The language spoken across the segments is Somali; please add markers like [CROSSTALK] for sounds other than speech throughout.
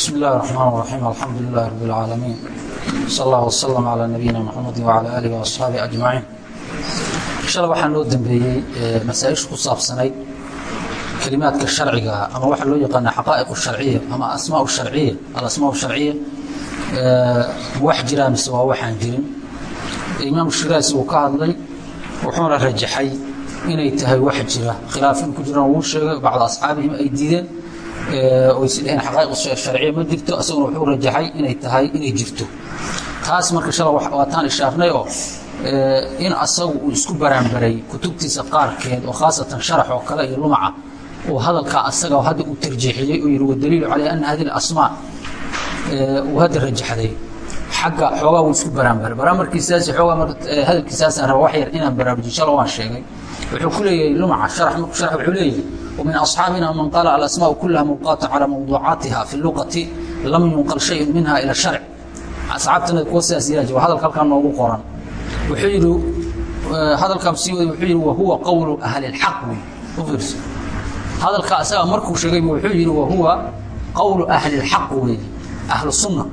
بسم الله الرحمن الرحيم الحمد لله رب العالمين صلى الله وسلم على نبينا محمد وعلى آله وأصحابه أجمعين shalay waxaa noo dambeeyey masaaisha ku saabsanayd kelimaadka sharciga ama waxa loo yaqaana xaqaa'iq sharciya ama asmaa sharciya alasmaa sharciya wax jiraa mise waa waxaan jirin imaam shiraasi uu ka hadlay wuxuuna rajaxay inay tahay wax jira khilaaf in ku jiraan wuu sheegay bacda asxaabihim ay diideen oo is dheheen xaqaa'iq sharciya ma jirto isaguna wuxuu rajaxay inay tahay inay jirto. Taas marka shalay waataan ishaarnay oo in asagu uu isku baraanbaray kutubtiisa qaarkeed oo khaasatan sharax oo kale iyo lumaca uu hadalkaa asaga hadda uu tarjiixiyey oo yihi wadaliilu calaa ana hadi asmaa uu hadda rajaxday. Xagga xoogaa wuu isku baraanbaray. Baraamarkiisaas xoogaa hadalkiisaasaan raba wax yar inaan baraarujiyo shala waan sheegay. Wuxuu ku leeyahay lumaca sharax markuu sharax wuxuu leeyahay ومن أصحاaبنا mن قال الأسماء كلها موقاaت على موضوعاaتiها في اللغة لم ينقل شhيء منها إلى الشharع أصxaabtana kuwa sidaas yaa jir hadalka halkaa noogu qoran wuxuu yidhi hadalkaa sii waday wuxuu yidhi wahuwa qowlu ahli اlxaq wey u fiirso hadalka asaga markuu sheegay wuxuu yidhi wahuwa qowlu ahli اlxaq wey ahlu sunna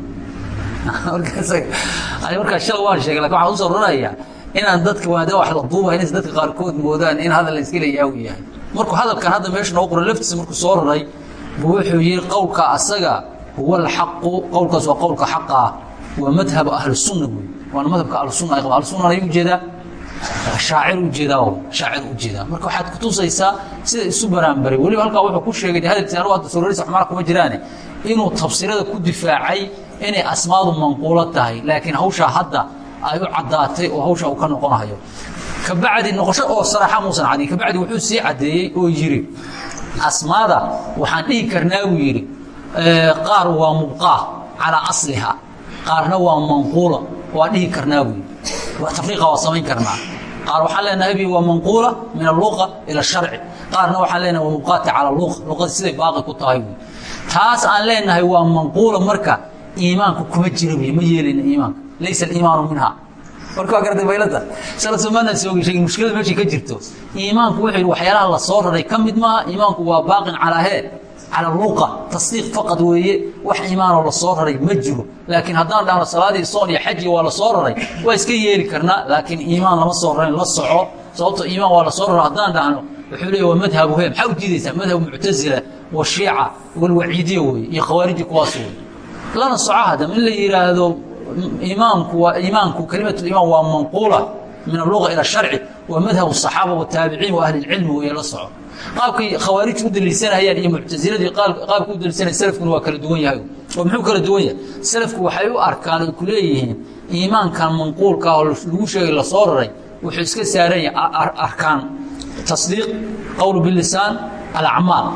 markaa shala waan sheegay lakin waxaan usoo raraya inaan dadka waada wax la duuba inays dadka qaarkood moodaan in hadal la iska leeyaha uu yahay markuu hadalkan hadda meesha noogu qoran laftiisa markuu soo raray buu wuxuu yihi qowlka asaga huwa alxaqu. Qowlkaas waa qowlka xaqa ah. Waa madhab ahlusunna wey waana madhabka ahlusunna ay qaba ahlusunna ayuu u jeedaa shaacir u jeedaa shaacir u jeedaa marka waxaad kutusaysaa sida isu baraanbaray weliba halkaa wuxuu ku sheegay hadalkiisa anigu hadda soo xumana kuma jiraane. Inuu tafsirada ku difaacay inay asmaadu manquulo tahay laakiin hawshaa hadda ay u caddaatay oo hawshaa uu ka noqonayo kabacdi noqosho oo saraaxa muusan cadin. Kabacdi wuxuu sii caddeeyey oo yidhi asmaada waxaan dhihi karnaa buu yidhi qaar waa mubqaa calaa asliha qaarna waa manquula. Waa dhihi karnaa buu yidhi tafriiqa waa samayn karnaa. Qaar waxaan leenahay bi waa manquula min alluqa ila sharci qaarna waxaan leenahay waa mubqaati cala luqa luqada siday baaqi ku tahay buu taas aan leenahay waa manquula marka iimaanku kuma jira buy ma yeelayna iimaanka. Laysa aliimaanu minha garatay baylada shala soomaalina soogi sheegin mushkilada meeshay ka jirto iimaanku yidhi waxyaalaha la soo raray ka mid maaha iimaanku waa baaqin calaa hee cala luqa tasdiiq faqad weeye wax iimaanoo la soo raray ma jiro. Laakiin haddaan dhahno salaadii soon iyo xaji waa la soo raray waa iska yeeli karnaa laakiin iimaan lama soo rarin la soco. Sababto iimaan waa la soo raray haddaan dhahno wuxuu leeya waa madhabu he maxaa u diidaysaa madhab muctasila washiica walwaciidiya weeye iyo khawaariji kuwaas weye lana soco hadam in la yidhaahdo imaamku waa iimaanku kelimat imaan waa manquula min alluga ila sharci waa madhab الصaxaaba wataabiciin wa ahli اlcilmi weeye la soco qaabkay khawaarij u daliilsanayaan iyo muctasiladii qaabka u daliilsanaya salafkuna waa kala duwan yahay oo muxuu kala duwan yahay salafku waxay u arkaan ay ku leeyihiin iimaankan manquulka oo lagu sheegay la soo raray wuxuu iska saaran yahay arkaan tasdiiq qowl bilisaan alacmaal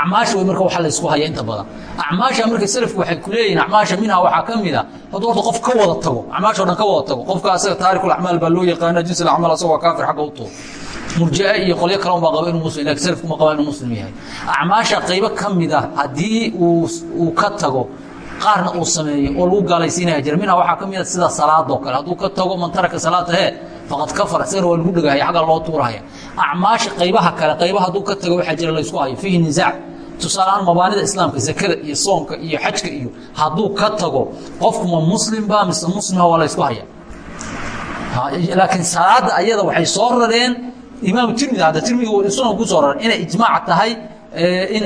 acmaasha way marka waxa la isku haya inta badan. Acmaasha marka salafku waxay ku leeyihiin acmaasha minha waxaa ka mid a hadduu horta qof ka wada tago acmaasha o dhan ka wada tago qofka asaga taarikul acmaal baa loo yaqaana jins alacmaal asaga waa kaafir xagga u tuur. Murjaa iyo qolyo kale unbaa qaba inuu muslim laakiin salafku ma qaba inuu muslim yahay. Acmaasha qaybo ka mid ah haddii uu ka tago qaarna uu sameeyo oo lagu gaalaysiinaya jira. Minha waxaa ka mid a sida salaadoo kale. Hadduu ka tago man taraka salaata hee faqad kafara isagana waa lagu dhegahaya xagga loo tuurahaya acmaasha qaybaha kale qaybaha hadduu ka tago waxaa jira laysku hayo. Fiihi nisaac tusaale ahaan mabaanida islaamka zakada iyo soomka iyo xajka iyo hadduu ka tago qofku ma muslimba mise muslima waa la ysku haya. Laakiin salaada ayada waxay soo rareen. Imaam tirmidi hadda tirmidi sunan ku soo raray inay ijmaac tahay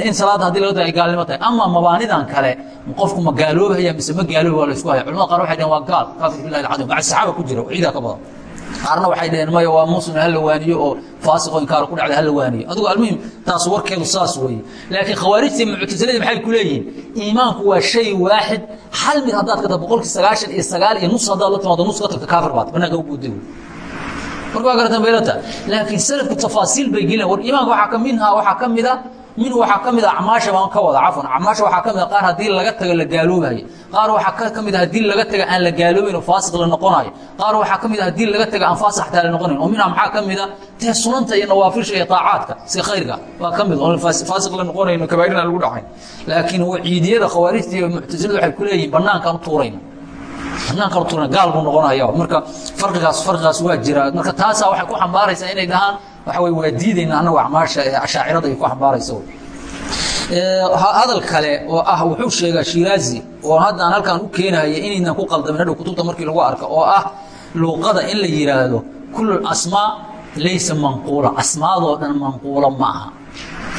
in salaada haddii laga tago ay gaalnimo tahay. Ama mabaanidan kale qofku ma gaaloobaya mise ma gaalooba waa la isku haya. Culamada qaar waxay dhaheen waa gaal. Kaafir billahi alcadiim maca saxaaba ku jira ciidaa ka badan qaarna waxay dhaheen maya waa muslim hala waaniyo oo faasiqo inkaar ku dhacda hala waaniyo. Adigu almuhim taas warkeedu saas weeye. Laakiin khawaarijta muctasilada maxay ku leeyihiin? Iimaanku waa shay waaxid hal mid haddaad ka tagto boqolkii sagaashan iyo sagaal iyo nus haddaad la timaado nus ka tagto kaafir baad banaanka u buuday marka waa garatan baylata laakiin salafku tafaasiil bay geleen war iimaanka waxaa ka minha waxaa ka mid a minhu waxaa ka mid a acmaasha baan ka wada cafwan. Acmaasha waxaa ka mid a qaar haddii laga tago la gaaloobayo. Qaar waxaa ka mid a haddii laga taga aan la gaaloobayn oo faasiq la noqonayo. Qaar waxaa ka mid a haddii laga taga aan faasiq xataa la noqonayn. Oo minha maxaa ka mid a dee sunanta iyo nawaafisha iyo taacaadka si khayrka waa ka mid. Oo faasiq la noqonayn oo kabaa'irna lagu dhacayn laakiin waciidiyada khawaarijta iyo muctasilada waxay ku leeyihiin banaankaan u tuurayna banaankaan u tuurayna gaal buu noqonaya marka farqigaas farqigaas waa jira marka taasaa waxay ku xambaaraysaa inay dhahaan waxa waa diidayna annagu acmaasha ashaacirada ay ku xambaaraysa hadal kale oo ah wuxuu sheegaa shiraazi oo haddaan halkaan u keenaya inaynan ku qaldamin hadhow kutubta markii lagu arko oo ah luuqada in la yidhaahdo kul asmaa laysa manquula. Asmaadoo dhan manquula ma aha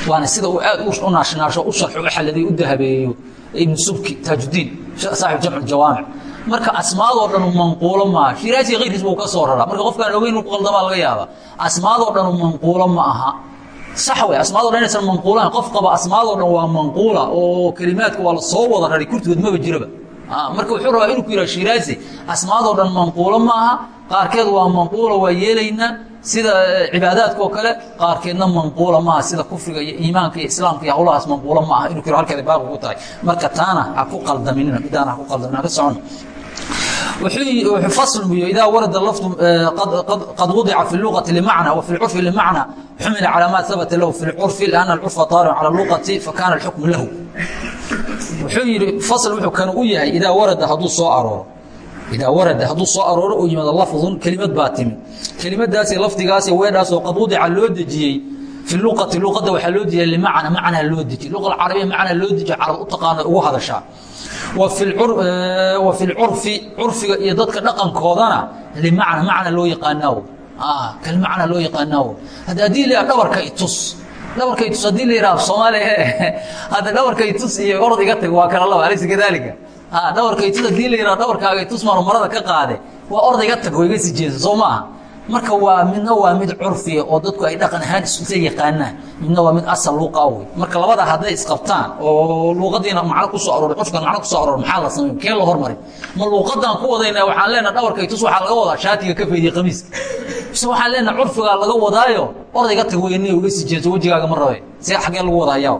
waana sida uu aad u naashnaasho u sharxo u xaladay u dahabeeyo ibnu subki taajudiin saaxib jamc jawaamic marka asmaadoo dhan manquulo maaha. Shiraazi kayrkiis buu ka soo raraa. Marka qofkaan ogeyn inuu ku qaldamaa laga yaaba asmaadoo dhan manquulo ma aha sax wey asmaado dhan inaysan manquulahan qof qaba asmaadoo dhan waa manquula oo kelimaadka waa la soo wada raray kurtigood maba jiraba. Marka wuxuu rabaa inuu ku yidhaha shiraazi asmaadoo dhan manquulo ma aha qaarkeed waa manquula waa yeelaynaa sida cibaadaadka oo kale qaarkeedna manquula maaha. Sida kufriga iyo iimaanka iyo islaamka iyo hawlahaas manquula ma aha inuu ku yidhaha halkeeda baab ugu tahay. Marka taana ha ku qaldaminina midaana ha ku qaldaminina ka socono fasl buy idaa warada lafdu qad wudica fi luqati limacna wa fi lcurfi limacna xumila calaa maa habata lahu fi lcurfi liana alcurfa taalicu cala luqati fakana alxukmu lahu. Wuxuu yidhi fasl wuxuu kan u yahay idaa warada hadduu soo arooro idaa warada hadduu soo arooro oo yimaado lafdun kelimad baa timi. Kelimadaasi lafdigaasi weedhaasoo qad wudica loo dejiyey fi luqati luqada waxaa loo dejiyay limacna macnaa loo dejiy luqa alcarabiya macnaa loo dejiyo carab u taqaano ugu hadashaa wa lcurfi curfiga iyo dadka dhaqankoodana limacna macna loo yaqaanaawo. Ah, Kalmacna loo yaqaanaawo. Hadda haddii la dhabarka itus dhabarka itus haddii la yidhaha soomaaliya eh, [LAUGHS] hadda dhabarka itus iyo orod iga tag waa kala laba alaysa kadaalika. Ah, dhabarka itus haddii la yidhaha dhabarkaaga itus maanu marada ka qaade waa orod iga tag oo iga si soo maaha marka waa midna waa mid curfiya oo dadku ay dhaqan ahaan isla yaqaanaan midna waa mid asal luuqa wey marka labada hadday isqabtaan oo luuqadiina macno ku soo arooray curfkan macno ku soo arooray maxaa la sameey kee la hormarin. Ma luuqadan ku wadayna waxaan leenahay dhabarka itus waxaa laga wadaa shaatiga ka faydiya qamiiska. Mise waxaan leenahay curfigaa laga wadaayo? Ordayga tag weyne uga sii jeeso wejigaaga ma rabe see xaggee lagu wadayaa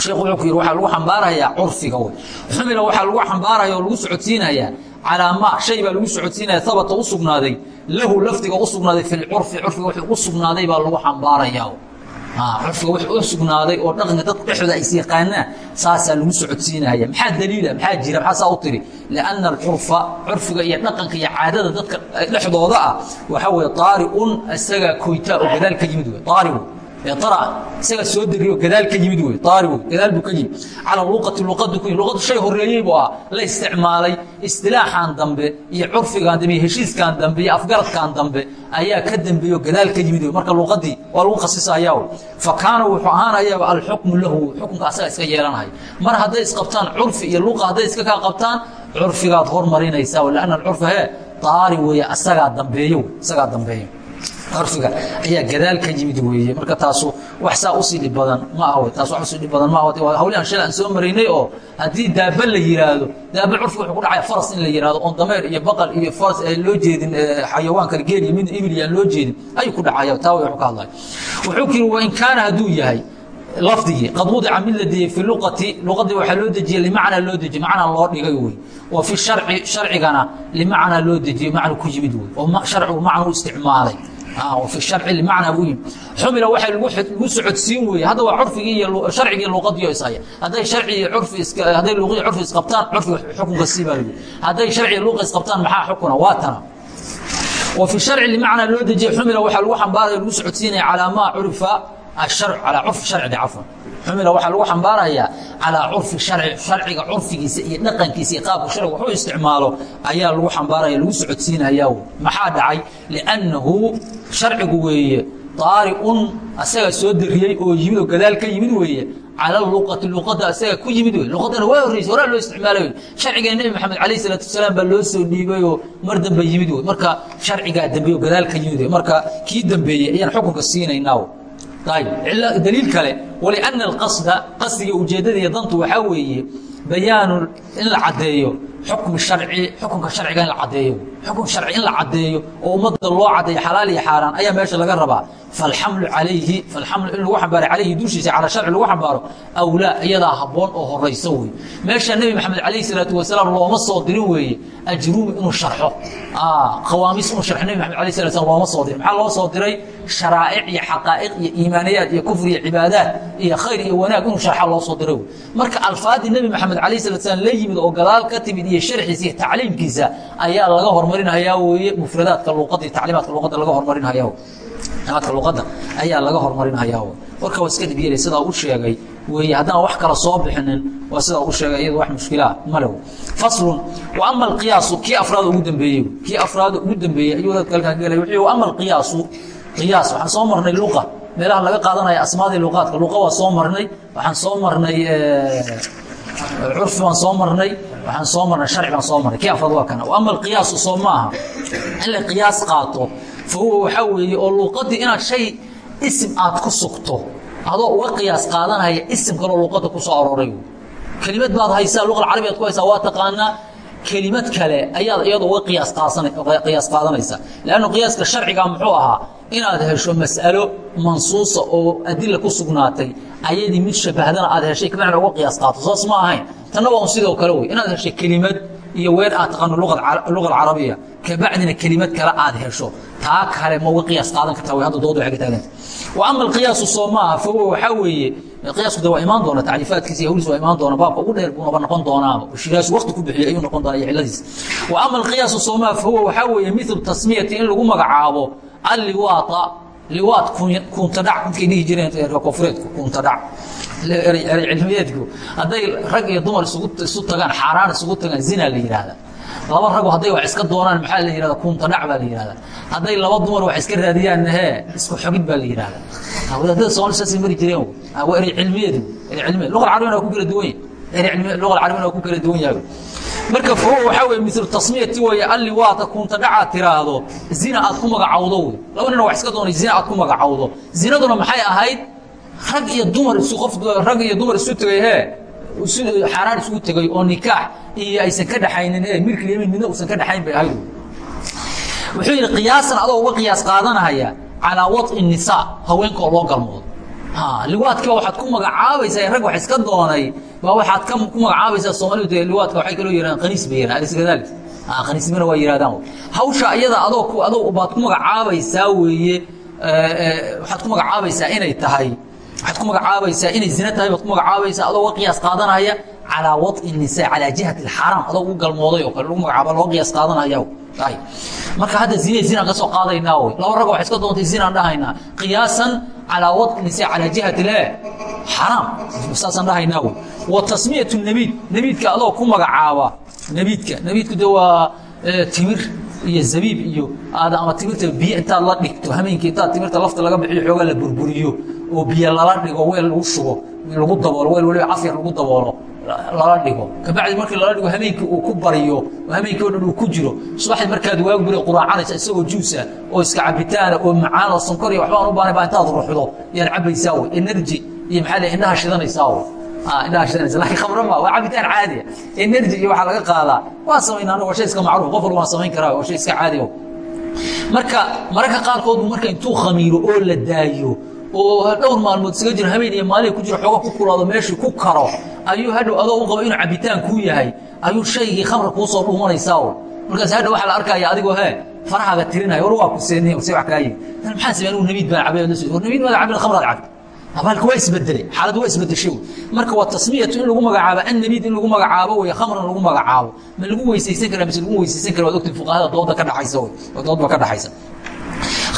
sheekhu wuxuu ku yidhi waxaa lagu xambaarayaa curfiga wey. Xumila waxaa lagu xambaaraya oo lagu socodsiinayaa calaa maa shay baa lagu socodsiinaya habata u sugnaaday lahu lafdiga u sugnaaday fi lcurfi curfiga wixii u sugnaaday baa lagu xambaarayaa. Curfiga wixii u sugnaaday oo dhaqanka dadku dhexdooda ay is yaqaanaan saasaa lagu socodsiinaya. Maxaa daliila? Maxaa jira? Maxaa saa u tiri? Lianna alcurfa curfiga iyo dhaqanka iyo caadada dadka dhexdooda ah waxaa weeye taariun isaga koytaa oo gadaal ka yimid wey taari wey isaga soo degay gadaal ka yimid wey aari wey gadaal buu ka yimid. Cala luqati luqadu ku luqadu shay horeeyey buu ah la isticmaalay istilaaxan dambe iyo curfigan dambe iyo heshiiskan dambe iyo afgaradkan dambe ayaa ka dambeeyo gadaal ka yimid wey marka luqadii waa lagu khasisayaa wey fa kaana wuxuu ahaanayaa alxukmu lahu xukunka asaga iska yeelanaya mar hadday isqabtaan curfi iyo luqa hadday iska kaa qabtaan curfigaad hormarinaysaa lanna alcurfa hee taari weeye asagaa dambeeyo isagaa dambeeyo curfiga ayaa gadaal ka yimid weeye. Marka taasu wax saa u sii dhib badan ma ah taas wax u sii dhib badan ma ah waa hawlihan shalay aan soo maraynay oo haddii daaba la yiraahdo daaba curfiga wuxuu ku dhacaya faras in la yiraahdo oon dameer iyo baqal iyo faras aan loo jeedin xayawaan kale geel iyo mid ibil aan loo jeedin ayuu ku dhacaya taa wuxuu ka hadlaya wuxuu kiri wa in kaana hadduu yahay lafdigii qad wudica mid la dejiyey fi luqati luqadii waxaa loo dejiyey limacnaa loo dejiyey macnaa loo dhigay wey wa fi sharci sharcigana limacnaa loo dejiyey macnu ku yimid wey oo sharcigu macnu isticmaalay aa bu xumila waa lagu socodsiin weye hadda waa curfigii iyo sharcigii luqadiyo ishaya hadday harcigi urfi hadday luqadii curfi isqabtaan curfiga xukunka sii baa lagu hadday sharciga luqa isqabtaan maxaa xukuna? Waa tana. Wa fi sharci macnaa loo dejiyey xumila waaa lagu ambaaraya lagu socodsiinaya calaa maa curifa Ah, aلharc calaa curfi sharciga cafwan. Xumila waxaa lagu xambaarayaa calaa curfi harci sharciga curfigiisa iyo dhaqankiisa iyo qaabka sharciga waxu isticmaalo. Ayaa lagu xambaaraya lagu socodsiinayaa maxaa dhacay? Liannahu sharcigu weeye aariun asaga soo dariyey oo yimid oo gadaal ka yimid weeye cala luqati luqadda asaga ku yimid wey luqaddana waa horreysay horaa loo isticmaalay wey sharcigeena nebi moxamed calayh isalaatu wasalaam baa loo soo dhiibay oo mar dambe yimid wey marka sharcigaa dambeeyo gadaal ka yimid wey marka kii dambeeyey ayaan xukunka siinaynaa ayb. Daliil kale waliana alqasda qasdiga ujeeddada iyo dantu waxaa weeye bayaanu in la caddeeyo xukmi sharci xukunka sharciga in la caddeeyo. Xukun sharci in la caddeeyo oo ummadda loo caddeeyo xalaal iyo xaaraan ayaa meesha laga rabaa. Falxamlu calayhi falxamlu in lagu xambaaro calayhi dushiisa calaa sharci lagu xambaaro awlaa iyadaa habboon oo horaysa weeye. Meesha nebi maxamed calayhi salaatu wasalaam looma soo dirin weeye ajruumi inuu sharxo. Qawaamiis inuu sharxo nebi maxamed alayh sala slam looma soo dirin. Maxaa loo soo diray? Sharaa'ic iyo xaqaa'iq iyo iimaaniyaad iyo kufri iyo cibaadaad iyo khayr iyo wanaag inuu sharxa loo soo diray wey marka alfaadii nebi maxamed calayh salatu salaam la yimid oo gadaal ka timid iyo sharxiisa iyo tacliimkiisa ayaa laga hormarinhayaa weeye. Mufradaadka luuqada iyo tacliimaadka luuqadda laga hormarinhayaa amaadka luqadda ayaa laga hormarinhayaa warka waa iska dhibyeelay sidaa u sheegay weeye. Haddaan wax kala soo bixinin waa sidaa u sheegay iyadu wax mushkilaa malew faslun wa ama alqiyaasu kii afraad ugu dambeeyey kii afraad ugu dambeeyey ayuu dadka halkan ka gelay wuxuu ama alqiyaasu qiyaas waxaan soo marnay luqa. Meelaha laga qaadanaya asmaadii luqaadka luqa waa soo marnay. Waxaan soo marnay curfi baan soo marnay waxaan soo marnay sharci baan soo marnay. Kii afraad waa kana. Ama alqiyaasu soo maaha. In la qiyaas qaato fa huwa waxaa weeye oo luuqadii inaad shay isim aad ku sugto adoo uga qiyaas qaadanaya isim kaloo luuqadda ku soo arooray. Kelimad baad haysaa luqa carabiyaad ku haysaa waa taqaanaa kelimad kale ayaad iyada uga qiyaas qiyaas qaadanaysa lannu qiyaaska sharciga muxuu ahaa inaad hesho mas'alo mansuusa oo adila ku sugnaatay ayadii mid shabahdana aad heshay kabacdina uga qiyaas qaato. Saas ma ahayn. Tanna waa sidoo kale wey. Inaad heshay kelimad iyo weer aad taqaano luga alcarabiya kabacdina kelimad kale aad hesho. Taa kale ma uga qiyaas qaadan kartaa way hadda dooda waxay ka taaganta wa ama alqiyaasu soo maaha fahuwa waxaa weeye qiyaasku de waa imaan doona tacriifaadkiisa iyo hawliis waa imaan doona baabka ugu dheer buunaba noqon doonaaba shiraasu waqti ku bixiyo ayuu noqon doona iyo cilladiis wa ama alqiyaasu soo maaha fahuwa waxaa weeye milu tasmiyati in lagu magacaabo alliwaata liwaad kuuntadhac midkay dhihi jireen koonfureedku kuuntadhac eray cilmiyeedku hadday rag iyo dumar isu tagaan xaaraan isugu tagaan zina la yidhaahda laba rago hadday wax iska doonaan maxaa la yihahda kuuntadhac baa la yihahda hadday laba dumar wax iska raadiyaan hee isku xogid baa la yihahda wadaadada soomali saasay mari jireen waa eray cilmiyeedu eray cilmiyeed luqa carabiyana waa ku kala duwan yahay. Eray cilmiyeed luqa carabiyana waa ku kala duwan yahay marka fahuwa waxaa weye milu tasmiyati weeye alli waata kuuntadhacaad tiraahdo zina aad ku magacawdo wey laba nina wax iska doonay zina aad ku magacawdo zinaduna maxay ahayd? Rag iyo dumar isu qof rag iyo dumar isu tegay hee? Xaaraan isugu tegay oo nikaax iyo aysan ka dhaxaynin he milkil yamin midna uusan ka dhaxayn bay ahayd. Wuxuu yidhi qiyaasan adoo uga qiyaas qaadanahaya calaa waط'i nisaa haweenka oo loo galmoodo liwaadkiiba waxaad ku magacaabaysaa rag wax iska doonay baa waxaad ku magacaabaysaa soomaalidu dee liwaadka waxay kaloo yidhahdaan qaniis bay kadalik qaniismana waa yidhahdaan hawsha iyada adoo adoo baad ku magacaabaysaa weeye waxaad ku magacaabaysaa inay tahay waxaad ku magacaabaysaa inay zina tahay baad ku magacaabaysaa adoo uga qiyaas qaadanaya calaa waط'i nisaa calaa jihati alxaraam adoo ugu galmooday oo kale lagu magacaaba loo qiyaas qaadanaya marka hadda zina zinaan ka soo qaadaynaa wey laba rag wax iska doontay zinaan dhahaynaa qiyaasan calaa waط'i nisaa calaa jihati le xaraam saasaan dhahaynaa wey wa tasmiyatu nebiid nebiidka adoo ku magacaaba nebiidka nebiidku de waa timir iyo zabiib iyo aad ama timirta biyo intaad la dhigto hameenkii intaad timirta lafta laga bixiyo xoogaa la burburiyo oo biyo lala dhigo weel lagu shubo lagu daboolo weel waliba cafyar lagu daboolo lala dhigo. Kabacdi markii lala dhigo hameenkii uu ku bariyo oo hameenkii o dhan uu ku jiro subaxdii markaad waagu bari quraacanaysa isagoo juusa oo iska cabitaana oo macaan oo sonkor iyo waxbaan u baanay baa intaad ruxdo yaad cabaysaa wey energy iyo maxaa la indhaha shidanaysaa wey laakiin khamro ma waa cabitaan caadiya energy iyo waxaa laga qaadaa. Waa samaynaa anagu waa shay iska macruuf qof walba waan samayn karaa waa shay iska caadiya marka mararka qaarkood marka intuu khamiiro oo la daayo oo dhowr maalmood isaga jiro habeen iyo maalin ku jiro xooga ku kulaado meeshii ku karo ayuu hadhow adoo u qabo inuu cabitaan kuu yahay ayuu shaygii khamra kuu soo dhuumanaysaa markaas hadhow waxaa la arkaya adigoo hee farahaaga tirinaya war waa ku seeniy se wax kaa yimi maxaan samey anigu nabiid baan cabay war nabiid maada cabin khamraad cabta abaalka waa isbedelay xaaladdu waa isbedeshay marka waa tasmiyatu in lagu magacaabo annabiid in lagu magacaabo wey khamran lagu magacaabo. Ma lagu weysaysan kara mise lagu weysaysan kara waad ogtay fuqahada dooda ka dhaxaysa wey oo doodba ka dhaxaysa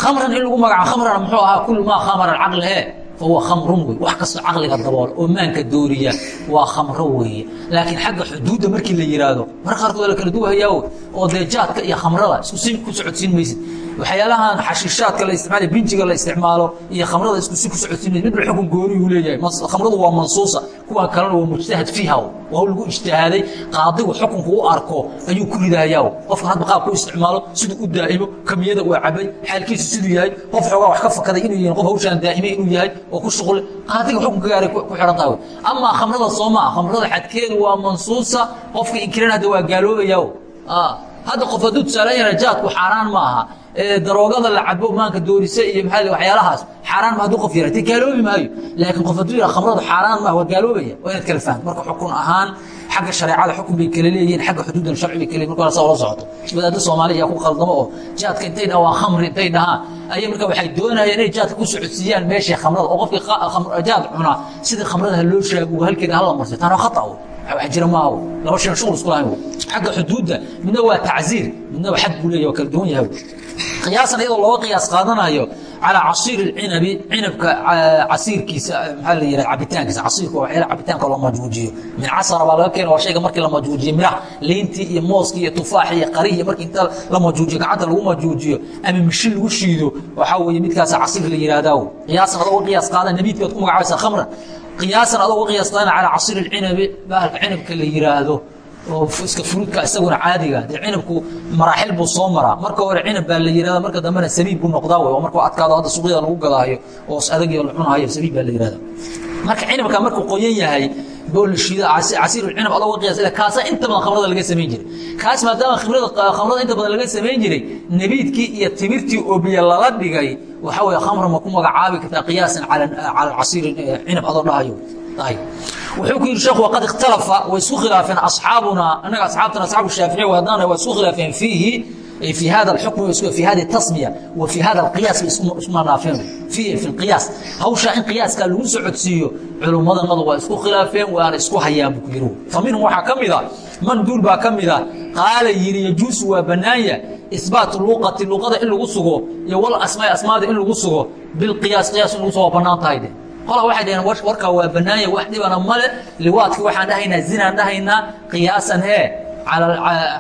khamran in lagu magacaabo khamrana muxuu ahaa kul maa khamara alcaqli hee fahuwa khamrun wey wax kastoo caqliga daboola oo maanka dooriya waa khamro weeye laakiin xagga xuduudda markii la yidhaahdo mar qaarkood la kala duwahayaa oo dee jaadka iyo khamrada isku si ku socodsiin maysid waxyaalahan xashiishaadka la isticmaalo binjiga la isticmaalo iyo khamrada isku si ku socodsiin midba xukun gooniyuu leeyahay. Khamradu waa mansuusa kuwan kalena waa mujtahad fiiha waa lagu ijtihaaday qaadigu xukunku u arko ayuu ku ridahayaa qofkan hadba qaab ku isticmaalo siduu u daa'imo kamiyada uu cabay xaalkiisu siduu yahay qof xoogaa wax ka fakaday inuu yahay qof hawshaan daa'imay inuu yahay oo ku shuqul qaadiga xukunka gaaray ku xihan tahay amaa khamrada soo maa khamrada xadkeedu waa mansuusa qofka inkiran hadda waa gaaloobayaa hadda qof hadduu tusaalan yahay jaadku xaaraan ma aha daroogada la cabo maanka doorisa iyo maxaa waxyaalahaas xaaraan ma hadduu qof yara te gaaloobi maayo. Laakiin qof hadduu yara khamradu xaaraan ma waa gaaloobaya. Waa inaad kala fahamto marka xukun ahaan xagga shareecada xukun bay kala leeyihiin xagga xuduudan sharci bay kala leeyihiin marka saa ula socoto. Wadaadda soomaaliya ku khaldamo oo jaadka intay dhahaan waa khamri intay dhahaan. Ayay marka waxay doonayaan inay jaadka ku socodsiiyaan meeshii khamrada. Oo qofkii jaad cunaa sidii khamrada ha loo sheego halkeeda hala marsay taana khata wax jira maaha laba shay shughul isku lahayn. Xagga xuduudda midna waa tacziir midna waa xad buu leeyahay waa kala duwan yahay qiyaasan iyadoo looga qiyaas qaadanayo calaa casiiri cinabi cinabka casiirkiisa maxaa la yihah cabitaankiisa casiirka waxyaala cabitaanka loo majuujiyo. Min casara baa laga keena waa shayga markii la majuujiyo miraha liintii iyo mooskii iyo tufaaxi iyo qarihi markii inta la majuujiyo gacanta lagu majuujiyo ama mishin lagu shiido waxaa weeye midkaasa casiir la yihahdaa qiyaasan adoo qiyaas qaada nabiidki baad ku magacabaysaa khamran. Qiyaasan adoo qiyaas qaadana calaa casiiri cinabi bahalka cinabka la yiraahdo oo iska furuudka isaguna caadiga dee cinabku maraaxil buu soo maraa. Marka hore cinab baa la yihahda marka dambena sabiib buu noqdaa wey oo markuu adkaado hadda suuqyada lagu gadaayo oo adagio la cunahayo sabiib baa la yihahda marka cinabka markuu qoyan yahay boolshiida casiir cinab adoo qiyaas kaasa inta badan khamrada laga samayn jiray. Kaas maadaama khamrada inta badan laga samayn jiray nebiidkii iyo timirtii oo biyo lala dhigay waxaa weye khamra ma ku magacaabi kartaa qiyaasan cala casiiri cinab adoo dhahayo wuxuu ku yidhi sheekhu waqad ikhtalafa. Way isku khilaafeen asxaabunaa annaga asxaabtana asxaabu shaaficiya wadnaana waa isku khilaafeen fiihi ay fii hada alxukmi fii hadi tasmiya wa fii hada alqiyaas bay isku nanaafeen fiihi fi lqiyaas. Hawshaa in qiyaaskaa lagu socodsiiyo culummadanadu waa isku khilaafeen waana isku hayaan buu ku yidhi. Fa minhum waxaa ka mid a man duul baa ka mid a qaala yidhi yajuusu waa bannaanya isbaatu luqati luqada in lagu sugo iyo wal asmaai asmaada in lagu sugo bilqiyaas qiyaas in lagu sugo waa bannaan tahay de ola waay dhaheen warkaa waa bannaanya wax dhibana male liwaadki waxaan dhahaynaa zinaan dhahaynaa qiyaasan he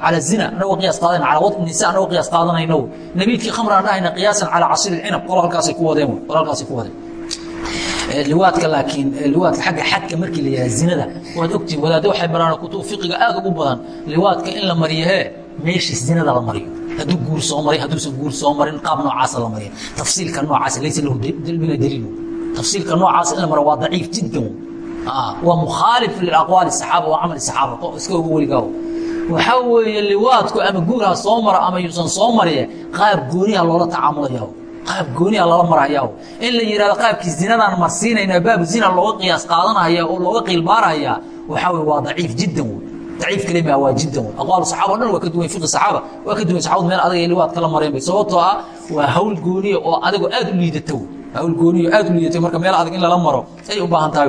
cala zina. Anagoo qiyaas qaadana ala wad nisa anagoo qiyaas qaadanayno nabiidkii khamraan dhahayna qiyaasan calaa casiri cinab. Qola halkaasay ku wadeen qola halkaasay ku wadeen. Eh, liwaadka laakiin eh, liwaadka agga xadka markii la yihah zinada waad ogtiin wadaadda waxay maraan kutub fiqiga aad ugu badan. Liwaadka in la mariyo hee meesha zinada la mariyo. Hadduu guur soo maray hadduusan guur soo marin qaab noocaasa la mariya tafsiilka noocaasa laysa lahu dalbiga daliilu tafsiirka noocaas in la maro waa daciif jiddan ah, waa mukhaalif liaqwaali saxaaba waa camal saxaaba. Qof iska ogu weligaawo waxaa weeye liwaadku ama guurha soo mara ama yuusan soo mariye qaab gooniha ah loola tacaamulayaa qaab gooniha ah lala marhayaa in la yidhahdo qaabkii zinadaan marsiinayna baabu zina looga qiyaas qaadanaya oo looga qiilbaaraya waxaa weye waa daciif jiddan wey daciif kale maa waa jiddan wey aqwaal saxaba o dhan waa ka duwan fiqi saxaaba waa ka duwan. Saxabadu meel adaga liwaad kala mareen bay. Sababtoo ah waa hawl gooniya oo adigo aad u liidata wey oo aad u liidata marka meel adag in lala maro ay u baahan tahay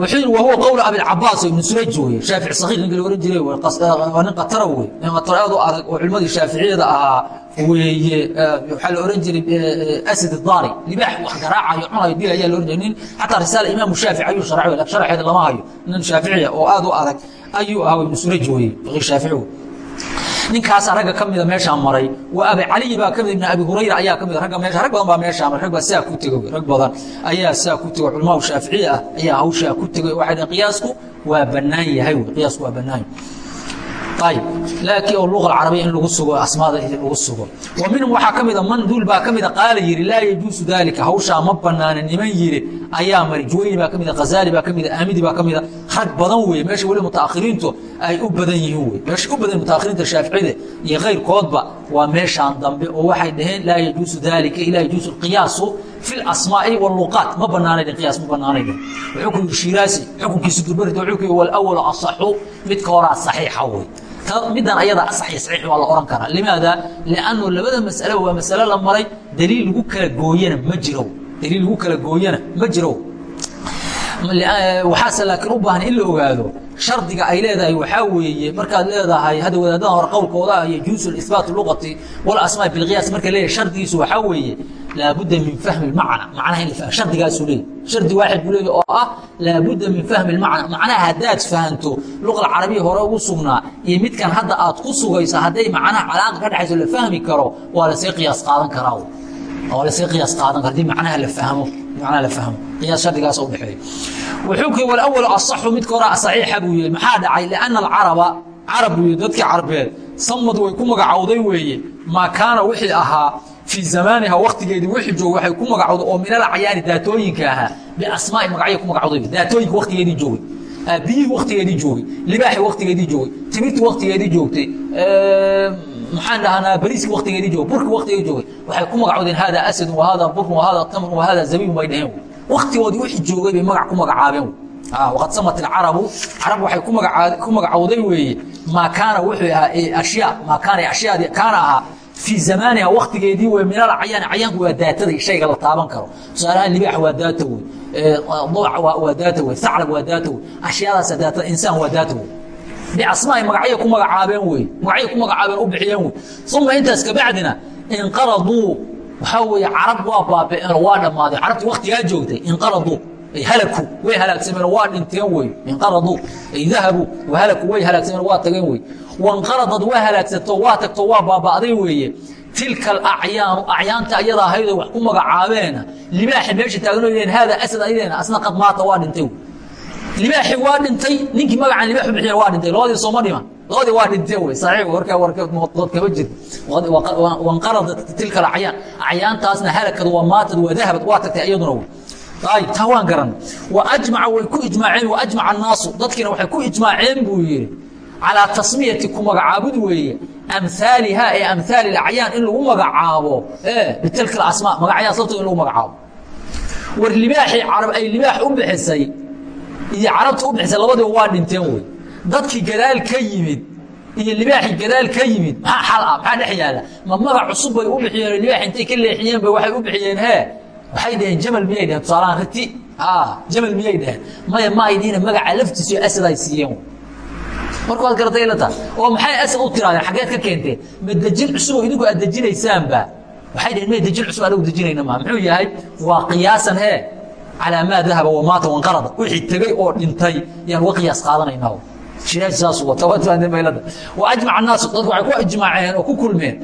wuxuu yidhi wahuwa qowla abilcabaas ibnu suraj weye shaafici sakiir ninka la ohan jiray waa nin qatara wey nin qataro aad u adag oo culimadii shaaficiyada ahaa weeye waxaa la ohan jiray asad daari libaax wax garaacayo cunayo dil ayaa la ohan jiray nin xataa risaala imaamu shaafici ayuu sharxay laakiin sharxeeda lama hayo nin shaaficiya oo aad u adag ayuu ahaa ibnu suraj weye fiqi shaafici. wey ninkaasa ragga ka mida meeshaa maray. Waa abi caliyi baa ka mid ibn abi hurayra ayaa ka mid ragga meesha. Rag badan baa meeshaa maray. Rag baa saa ku tego rag badan ayaa saa ku tego culamaau shaaficiya ah ayaa hawshaa ku tegay. Dhaheen qiyaasku waa bannaan yahay. Wey qiyaasku waa bannaan. Ayib laakiin oo luqa alcarabiya in lagu sugo asmaada lagu sugo. Wa minhum waxaa ka mida man duul baa ka mida qaala yidhi laa yajuusu daalika. Hawshaa ma bannaana niman yidhi ayaa mari juwayni baa ka mida khazaali baa ka mida aamidi baa ka mida rag badan weeye meesha weli mutaakhiriintu ay u badan yihiin wey meesha u badan mutaakhiriinta shaaficida iyo kayrkoodba waa meeshaan dambe oo waxay dhaheen laa yajuusu daalika ilaa yajuusu alqiyaasu fi lasmaa'i waluqaat ma banaanaydin qiyaas ma shiiraasi xukunkiisa durbarid wuxuu ku yidhi walawalu asaxu midka horaa saxiixa wey midan ayada asax iyo saxiix waa la ohan karaa limaada liannu labada mas'ale waa masale la maray daliil lagu kala gooyana ma jiro daliil lagu kala gooyana ma jiro waxaase laakiin u baahan in la ogaado shardiga ay leedahay waxaa weeye markaad leedahay hadda wadaadaha hore qowlkooda yajuusu isbaat luqati walasmaa bilqiyaas marka leeyahay shardigiisu waxaa weeye laabudda min fahmi lmacna macnaha in la fahmo shardigaasuu leeyahy shardi waaxid buu leeyahy oo ah laabudda min fahmi lmacna macnaha haddaad fahanto luqa alcarabiya hore ugu sugnaa iyo midkan hadda aad ku sugayso hadday macnaha calaaqa ka dhexayso la fahmi karo waa la sii qiyaas qaadan karaa. Waa la sii qiyaas qaadan kara haddii macnaha la fahmo macnaha la fahmo. Qiyaas shardigaas u dhexeeya wuxuu ku yidhi walawalu asaxu midka hore saxiixa buu yihi maxaa dhacay? Lianna alcaraba carab buu yihi dadkii carbeed samad way ku magacowday weeye. Maa kaana wixii ahaa fii zamaaniha waktigeedii wixii jooga waxay ku magacowday oo min alacyaani daatooyinka ahaa. Biasmaai magacyo ku magacowday. Daatooyinka waktigeedii joogay. Biyihii waktigeedii joogay. Libaaxii waktigeedii joogay. Timirtii waktigeedii joogtay maxaan dhahnaa bariiskii waktigeedii joogay burkii waktigeedii joogay waxay ku magacowdeen hada asadun wa hada burun wa hada tamrun wa hada zabibun bay dhaheen. Waktigoodii wixii joogay bay magac ku magacaabeen. Waqad samat alcarabu carab waxay ku magacowday weeye maa kaana wuxuu ahaa ashyaa maa kaana ashyaadii kaana ahaa fii zamaaniha waktigeedii wey min alcayaani cayaanku waa daatada shayga la taaban karo. Tusaalahaan libaax waa daata wey dooc waa daata wey saclab waa daata wey ashyaadaasa daatada insaan waa daata wey biasmaai magacyo ku magacaabeen wey. Magacyo ku magacaabeen u bixiyeen wey. Uma intaas kabacdina inqaraduu waxaa weeye carab waa baaba'een oo waa dhammaaday carabtii waktigaa joogtay inqaraduu ay halaku way halaagsameen waa dhinteen wey. Inqaraduu ay dahabuu wahalaku way halaagsameen waa tageen wey. Wanqaradad waa halaagsanto waa tagto waa baaba'day weeye. Tilka alacyaanu acyaanta ayada ahaydoo wax ku magacaabeena libaaxi meesha yidheen haada asad aydeena asna qad maata waa dhintay libaaxi waa dhintay ninkii magacaan libaaxu bixiyan waa dhintay labadii sooma dhiman labadii waa dhinteen wey saxiix warkaa warkood kama jiro wanqaradat tilka alacyaan acyaantaasna halakad waa maatad waa dahabad waa tagtay iyaduna wey ayb taa waan garan. Waajmaca way ku ijmaaceen waajmaca annaasu. Dadkiina waxay ku ijmaaceen buu yidhi calaa tasmiyati ku magacaabid weeye. Amhaaliha ee amhaali acyaan in lagu magacaabo bitilka asmaa. Magacyaha sababtoo in lagu magacaabo war libaaxii carab ay libaax u bixisay iyo carabta u bixisay labadiba waa dhinteen wey. Dadkii gadaal ka yimid iyo libaaxii gadaal ka yimid maxaa xal ah? Maxaa dhex yaalla? Ma magac cusub bay u bixiyeen libaax intay ka leexiyeen bay waxay u bixiyeen hee? Waxay dhaheen jamal miyay dhaheen? Tusaalahaan riti jamal miyay dhaheen? Maya ma ay dhihina magaca laftiisu asad ay siiyeen marka waad garatay ilata oo maxay asad u tiraadeen? Xaggeed ka keenteen ma dejin cusuboo idinku aad dejinaysaanba waxay dhaheen may dejin cusub anagu dejinayna maa muxuu yahay? Waa qiyaasan hee calaa maa dahaba wamaata wanqarada wixii tegey oo dhintay yaan uga qiyaas qaadanaynaa shiraaj saasuu wata waadmaylada wa ajmaca annaasu dadku waxay ku ijmaaceen oo ku kulmeen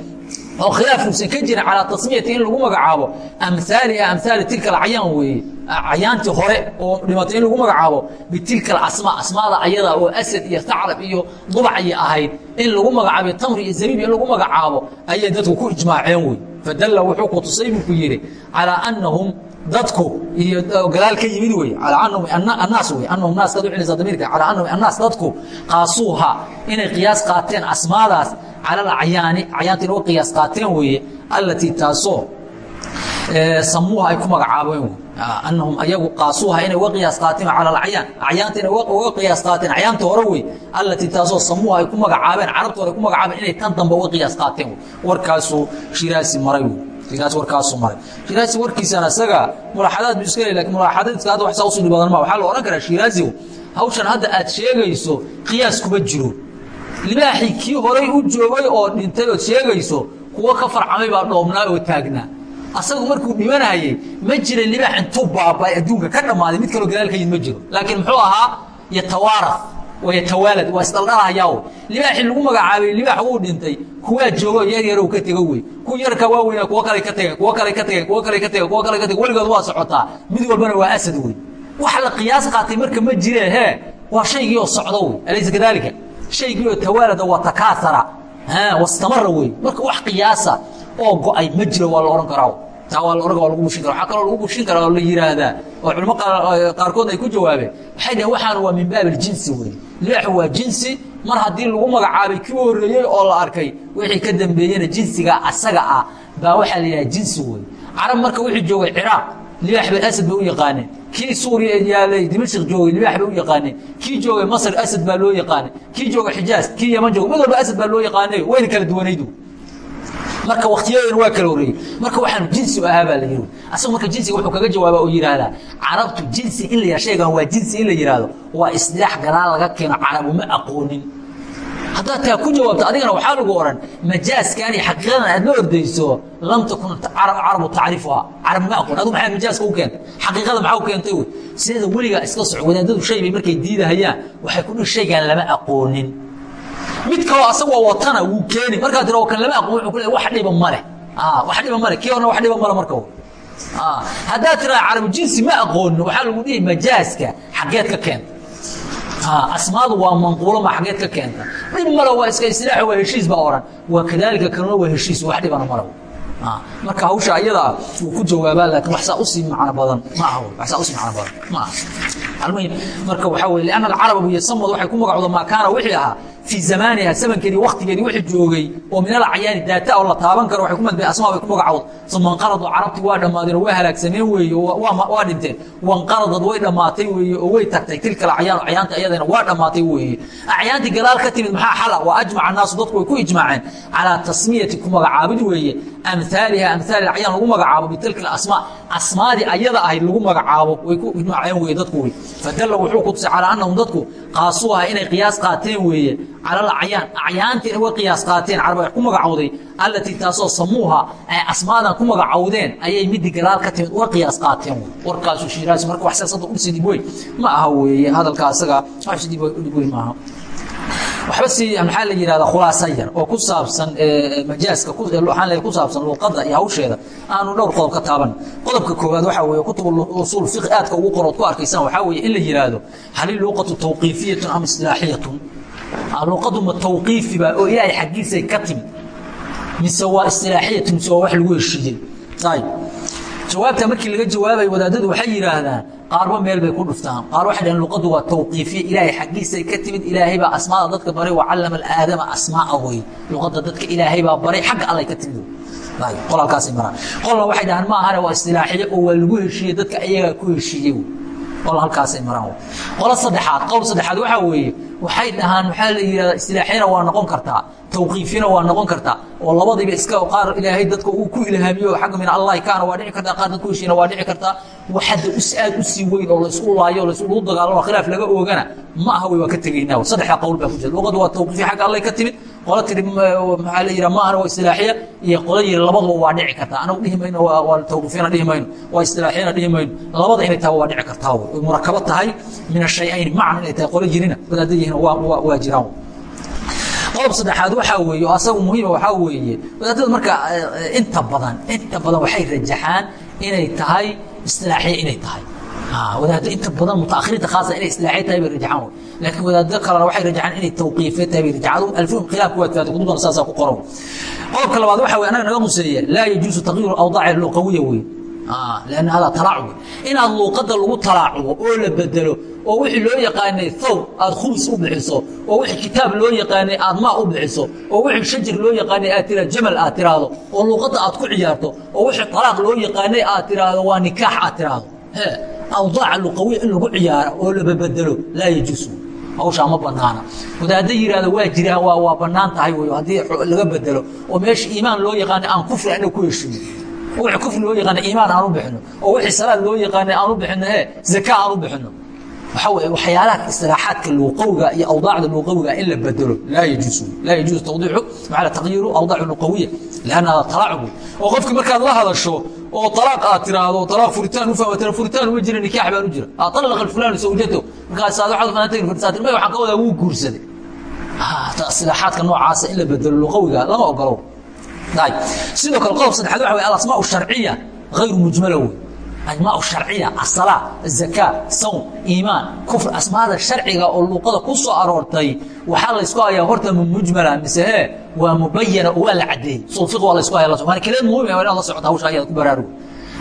oo khilaaf uusan ka jirin calaa tasmiyati in lagu magacaabo amhaaliha amhaali tilka acyaan weeye. Acyaantii hore oo dhimatay in lagu magacaabo bitilka asmaa asmaada ayada oo asad iyo tacrab iyo dubacyi ahayd in lagu magacaabo tamri iyo zabiib in lagu magacaabo ayay dadku ku ijmaaceen wey fadalla wuxuu ku tusay buu ku yidhi calaa annahum dadku iyo gadaal ka yimid wey calaa annahum annaas wey annahum naas kaad u damiirka calaa annahum annaas dadku qaasuuha inay qiyaas qaateen asmaadaas cala alacyaani acyaanta u qiyaas qaateen weeye allatii taasoo samuuha ay ku magacaabeen wey annahum ayagu qaasuuha inay uga qiyaas qaateen cala alacyaan acyaanta inay uga qiyaas qaateen acyaanta hore wey allatii taasoo samuuha ay ku magacaabeen carabta ay ku magacaabeen inay tan dambe uga qiyaas qaateen wey warkaasuu shiraasi maray wey shiraasi warkaasuu maray shiraasi warkiisana isaga mulaaxadaad buu iska leey laakiin mulaaxadaadka hadda wax saa u sii badan ma waxaa la odhan karaa shiraasigu hawshan hadda aad sheegayso qiyaas kuma jiro. Libaaxii kii horay u joogay oo dhintay ood sheegayso kuwo ka farcamay baa dhoobnaa oo taagnaa asagu markuu dhimanayey ma jira libaax intuu baabay adduunka ka dhammaaday mid kaloo gadaal ka yimid ma jiro. Laakiin muxuu ahaa yatawaara waa yatawaalad waa isdhaldhalahayaa libaaxii lagu magacaabay libaax wuu dhintay. Kuwaa joogo yar yarow ka tego wey. Ku yarka waa weynaa kuwo kale ka tegeen kuwo kale ka tegeen kuwo kale ka tegeen kuwo kale ka tegeen weligood waa socotaa. Mid walbana waa asad wey. Wax la qiyaas qaatay marka ma jiree hee waa shaygii oo socdo wey. Alaysa kadaalika? Shaygii oo tawaalada waa takaasara. Wastamara wey. Marka wax qiyaasa oo go'ay ma jiro waa la odhan karaa taa waa la odhan waa lagu bushin kara waxaa kaloo lagu bushin karaa oo la yidhaahdaa oo culimo qaarkood ay ku jawaabeen. Waxay dhaheen waxaan waa min baab aljinsi wey libaaxu waa jinsi mar haddii lagu magacaabay kii horreeyey oo la arkay wixii ka dambeeyena jinsiga asaga ah baa waxaa la yidhaha jinsi wey carab marka wixii joogay ciraaq libaax bay asad bay u yaqaaneen. Kii suuriya yaalay dimashik joogay libaax bay u yaqaaneen. Kii joogay masr asad baa loo yaqaanay kii joogay xijaaz kii yaman joogay mid walba asad baa loo yaqaanay wayna kala duwanaydu marka waktiyadeena waa kala horreeyey marka waxaanu jinsi u ahaa baa la yidhi. Asagu marka jinsiga wuxuu kaga jawaaba oo yidhaahdaa carabtu jinsi in la yidhah shaygan waa jinsi in la yidhaahdo waa isdilaax gadaal laga keeno carabu ma aqoonin. Haddaad taa ku jawaabto adigana waxaa lagu odhan majaaskan iyo xaqiiqadan aad la ordayso lam takun carabu tacrifuha carab ma aqoon adigu maxaa majaaska u keentay? Xaqiiqada maxaa u keentay wey sideeda weligaa iska soco wadaadadu shay bay markay diidahayaan waxay ku dhihi shaygan lama aqoonin mid kaloo asagoo watana wuu keeni markaa tira kan lama aqoon ku leeyahay wax dhiba male. Wax dhiba male kii horna wax dhiba male marka haddaad tiraa carabu jinsi ma aqoonin waxaa lagu dhihi majaaska xageed ka keenta. Asmaadu waa manquulo ma xageed ka keenta. Dhib male waa iska istilaax waa heshiis baa odhan. Waa kadaalika kanuna waa heshiis wax dhibana male. Marka hawsha ayadaa wuu ku jawaabaa laakiin wax saa u sii macno badan. Ma aha wax saa u sii macno badan. Ma aha. Almuhim marka waxaa weye lianna alcarab iyo samad waxay ku magacooda maa kaana wixii ahaa fii zamaaniha zamankeedii waktigeedii wixii joogay oo min alacyaani daata oo la taaban karo waxay ku madbay asmaa bay ku magacowda uma inqaraduu carabtii waa dhammaadeen oo waa halaagsameen weeye waa dhinteen wanqaradad way dhammaatay weeye oo way tagtay tilka alacyaan acyaanta iyadana waa dhammaatay weeye acyaantii gadaal ka timid maxaa xala waa ajmaca annaasu dadku way ku ijmaaceen calaa tasmiyati ku magacaabid weeye amhaaliha amhaali acyaan lagu magacaabo bitilka asmaa asmaadii ayada ahayd lagu magacaabo way ku ijmaaceen weye dadku wey fadalla wuxuu ku tusay calaa annahum dadku qaasuu aha inay qiyaas qaateen weeye cala alacyaan acyaantii inay uga qiyaas qaateen carab ay ku magacowday allatii taasoo samuuha ay asmaadan ku magacowdeen ayay midii gadaal ka timid uga qiyaas qaateen. Warkaasu shiiraasi marka wax siyaasada udhisi dhib weyn ma aha weeye hadalka asaga wax dhib weyn maaha. Waxba si maxaa la yidhahdaa khulaasa yar oo ku saabsan majaaska leeyahay ku saabsan luuqadda iyo hawsheeda aanu dhowr qodob ka taaban. Qodobka koowaad waxaa weeye kutub usuul fiqh aadka ugu qorood ku arkaysaan waxaa weeye in la yidhaahdo hal luuqatu tawqiifiyatun am isilaaxiyatun luuqadu ma tawqiifi ba oo ilaahay xaggiisay ka timid mise waa istilaaxiyatun mise waa wax lagu heshiiyey. Ayib jawaabta markii laga jawaabayo wadaadadu waxay yidhaahdaan qaarba meel bay ku dhuftaan. Qaar waxay dhaheen luqaddu waa tawqiifiya ilaahay xaggiisay ka timid. Ilaahay baa asmaada dadka baray. Wa callama alaadama asmaa'a wey luqadda dadka ilaahay baa baray. Xagga allay ka timid. Qolalkaasay maraan. Qolna waxay dhahaan ma ahane waa istilaaxiye oo waa lagu heshiiyey dadka ayagaa ku heshiiyey. Qol halkaasay maraan. Qolo saddexaad qowl saddexaad waxaa weeye waxay dhahaan maxaa la yidhahdaa istilaaxiyana waa noqon kartaa tawqiifina waa noqon kartaa oo labadiiba iska qaar ilaahay dadka uu ku ilhaamiyo xagga min allahi kaana waa dhici kartaa qaar dadku heshiina waa dhici kartaa waxadda us aad u sii weyn oo laysku laayo o lagu dagaalamo khilaaf laga oogana ma aha wey waa ka tegaynaa. Saddexda qowl baa ku jira. Luqaddu waa tawqiifiya xagga allay ka timid qola tiri maxaa la yidhaha ma ahana waa istilaaxiya iyo qola yiri labaduba waa dhici kartaa. Anagu dhihi mayno waa tawqiifiyana dhihi mayno waa istilaaxiyana dhihi mayno. Labada inay tahay waa dhici kartaa oy murakabo tahay min ashay'ayn macna inay tahay qola jirina wadaada yihina waa jiraan qodob saddexaad waxaa weeye oo asagu muhiima waxaa weeye wadaadada marka inta badan inta badan waxay rajaxaan inay tahay istilaaxiya inay tahay Ah, wadaaddo inta badan mutaahiriinta khaasa inay islaaxay tahay bay rajxaan wey laakiin wadaaddo kalena waxay rajxaan inay tawqiifay tahay bay rajxaan adu alfuhum khilaafku waa taatay kutubtana saasaa ku qoran. Qodobka labaad waxa wey anaga naga museeya laa yajuusu taqyiiru awdaaci luqawiya wey ah, lanna hadaa talaacuba inaad luuqadda lagu talaacubo oo la bedelo oo wixii loo yaqaanay thow aad khubis u bixiso oo wixii kitaab loo yaqaanay aad maa u bixiso oo wixii shajir loo yaqaanay aad tira jamal aad tiraahdo oo luuqadda aad ku ciyaarto oo wixii talaaq loo yaqaanay aad tiraahdo waa nikaax aad tiraahdo awdaaca luqawiya in lagu ciyaaro oo la bedelo laa yajuusu hawshaa ma banaana wadaadda yidhahdo waa jiraan waa bannaan tahay wey haddii laga bedelo oo meesha iimaan loo yaqaanay aan kufri anaga ku heshiino wixii kufri loo yaqaana iimaan aan u bixino oo wixii salaad loo yaqaana aan u bixino he zaka aan u bixino waxa weeye waxyaalaha istilaaxaadka luqawiga iyo awdaacda luqawiga in la bedelo laa yajuusu laa yajuusu tawdiixu macala taqyiiru awdaac luqawiya lianna hada talaacub oo qofki markaad la hadasho oo talaaq aad tiraahdo talaaq furitaan u fahmatana furitaan uma jira nikaax baan u jira talaqa alfulaanu zawjato markaasaad waxaad fanaantay furitaan may waxaan ka wadaa wuu guursaday. Istilaaxaadka noocaasa in la bedelo luqawiga lama ogolow sidoo kale qodob saddexaad waxa wey alasmaa sharciya hayru mujmala wey asmaa sharciya asalaa zakaa sawm iimaan. Kufr asmaada sharciga oo luuqada ku soo aroortay waxaa laysku hayaa horta mujmala mise he waa mubayana oo waa la cadeeyey sulfiq waa laysku haya waana kelad muhiim ah inaad la socota hawsha ayaad ku baraarugo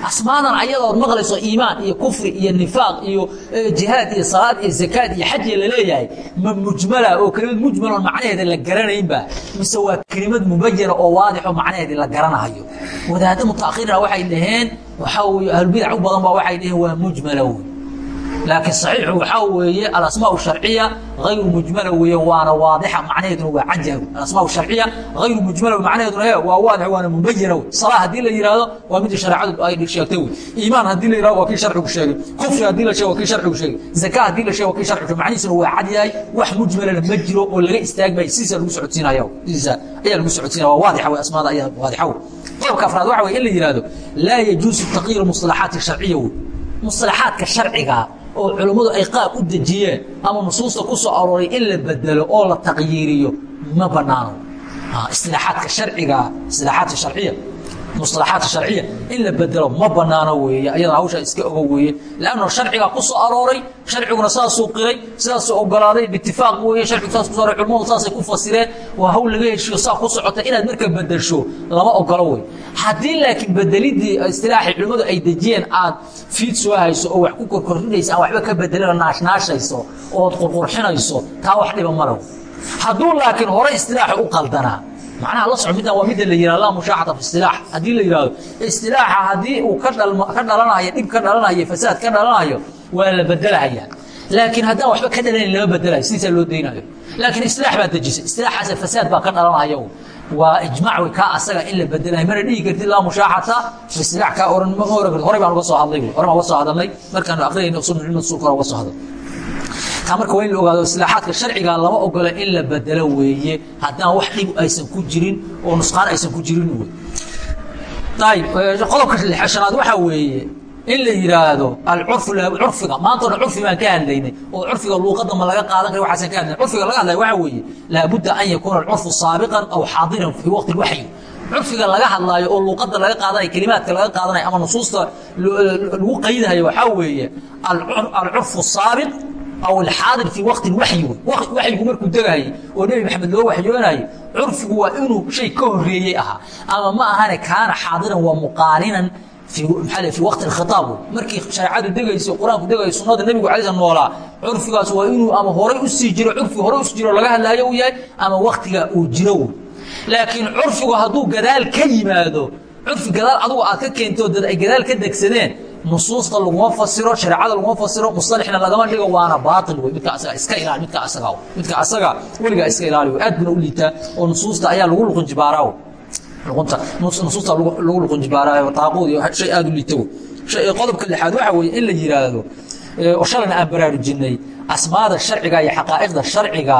asmaadan ayadood maqlayso iimaan iyo kufri iyo nifaaq iyo jihaad iyo salaad iyo zakaad iyo xajiya la leeyahay ma mujmala oo kelimad mujmaloon macnaheeda la garanaynba mise waa kelimad mubayana oo waadixo macnaheeda la garanahayo. Wadaadda mutaahirina waxay dhaheen waxaa weye ahlubidac u badan ba waxay dhaheen waa mujmala wey laakiin saxiixu waxaa weeye alasmaa sharciya hayru mujmala weeye waana waadixa macnaheeduna waa cajab alasmaa sharciya hayru mujmala macnaheeduna he waa waadix waana mubayana wey salaa haddii la yidhaahdo waa midii shareecadu ay sheegtay wey iimaan haddii la yidhahdo waa kii sharcigu sheegay. Kufri haddii la sheego waa kii sharcigu sheegay. Zaka haddii la sheego waa kii sharcigu sheegay. Macnihiisuna waa cad yahay wax mujmalana ma jiro oo laga istaagmay sidiisa lagu socodsiinaya sidiisa ayaa lagu socodsiinaya waa waadixa wey asmaada ayaa waadixa wey afraad waxa weye in la yidhahdo laa yajuusu taqyiiru mustalaxaati sharciya wey mustalaxaadka sharciga oo culummadu ay qaab u dejiyeen ama nusuusta ku soo arooray in la bedelo oo la taqyiiriyo ma banaano istilaaxaadka sharciga istilaaxaadka sharciya mustalaxaadka sharciya. In la bedelo ma banaano weeye ayadana hawshaa iska ogo weeye. Lanno sharcigaa ku soo arooray sharciguna saasuu qiray sidaasuu ogolaaday biitifaaq weeye sharcigu saas ku soo aroray culimmadu saasay ku fasireen. Waa hawl laga heshiyo saa ku socota inaad marka bedelsho lama ogolo wey haddii laakiin bedelidii istilaaxii culimmadu ay dejiyeen aad fiid soo hayso oo wax ku korkordhinaysa aan waxba ka bedelino naashnaashayso ood qurqurxinayso taa wax dhiba malow hadduu laakiin hore istilaaxa u qaldanaa macnaha la soco middan waa midda la yihahdo laa mushaaxata fi istilaax haddii la yihahdo istilaaxa haddii uu ka ka dhalanayo dhib ka dhalanayo fasaad ka dhalanayo waa la bedelahayaa laakiin haddaan waxba ka dhalanayn lama bedelayo sidiisaa loo daynayo. Laakiin istilaax baa dejisay istilaaxaasa fasaad baa ka dhalanaya waa ijmac wey kaa asaga in la bedelayo. Mana dhihi kartid laa mushaaxata fi silaax kaa oran ma oran kartid. Horey baan uga soo hadlay hore baan uga soo hadalnay markaanu aqrinayna usul muxamed suulka hore uga soo hadal taa marka waa in la ogaado islaaxaadka sharciga lama ogola in la bedelo weeye. Haddaan wax dhib aysan ku jirin oo nusqaan aysan ku jirin wey ayib qodobka shanaad waxaa weeye in la yidhaahdo alcurfu curfiga. Maanta o dhan curfi baan ka hadlaynay oo curfiga luuqadda ma laga qaadan kara waxaasan ka hadlaynay. Curfiga laga hadlaya waxaa weeye laabudda an yakuuna alcurfu saabiqan aw xaadiran fii waqti lwaxyi curfiga laga hadlaayo oo luuqadda laga qaadanayo kelimaadka laga qaadanayo ama nusuusta lagu qaydahayo waxaa weeye alcurfu saabiq aw alxaadir fii waqti lwaxyi wey waxyigu markuu degayay oo nebi maxamed loo waxyoonayay curfigu waa inuu shay ka horeeyey ahaa ama ma ahane kaana xaadiran waa muqaarinan maa fi waqti khiaab markii shareecadu degayso qur'aanku degayo sunada nebigu alisa noolaa curfigaas waa inuu ama horay u sii jiro curfiga horay u sii jiro laga hadlaayo uu yahay ama waktiga uu jiro wey laakiin curfigu hadduu gadaal ka yimaado curfi gadaal adugu aad ka keento dad ay gadaal ka degsadeen nusuusta laguma fasiro shareecada laguma fasiro musalaxna lagama dhigo waana baail wey midka asaga iska ilaali midka asaga midka asaga weligaa iska ilaali wey aad buna u liitaa oo nusuusta ayaa lagu luqun jibaaraa nusuusta lagu luqun jibaaraayo iyo shay aad u liito qodobka lixaad waxaa weeye in la yidhaahdo oo shalayna aan baraarujinay asmaada sharciga iyo xaqaa'iqda sharciga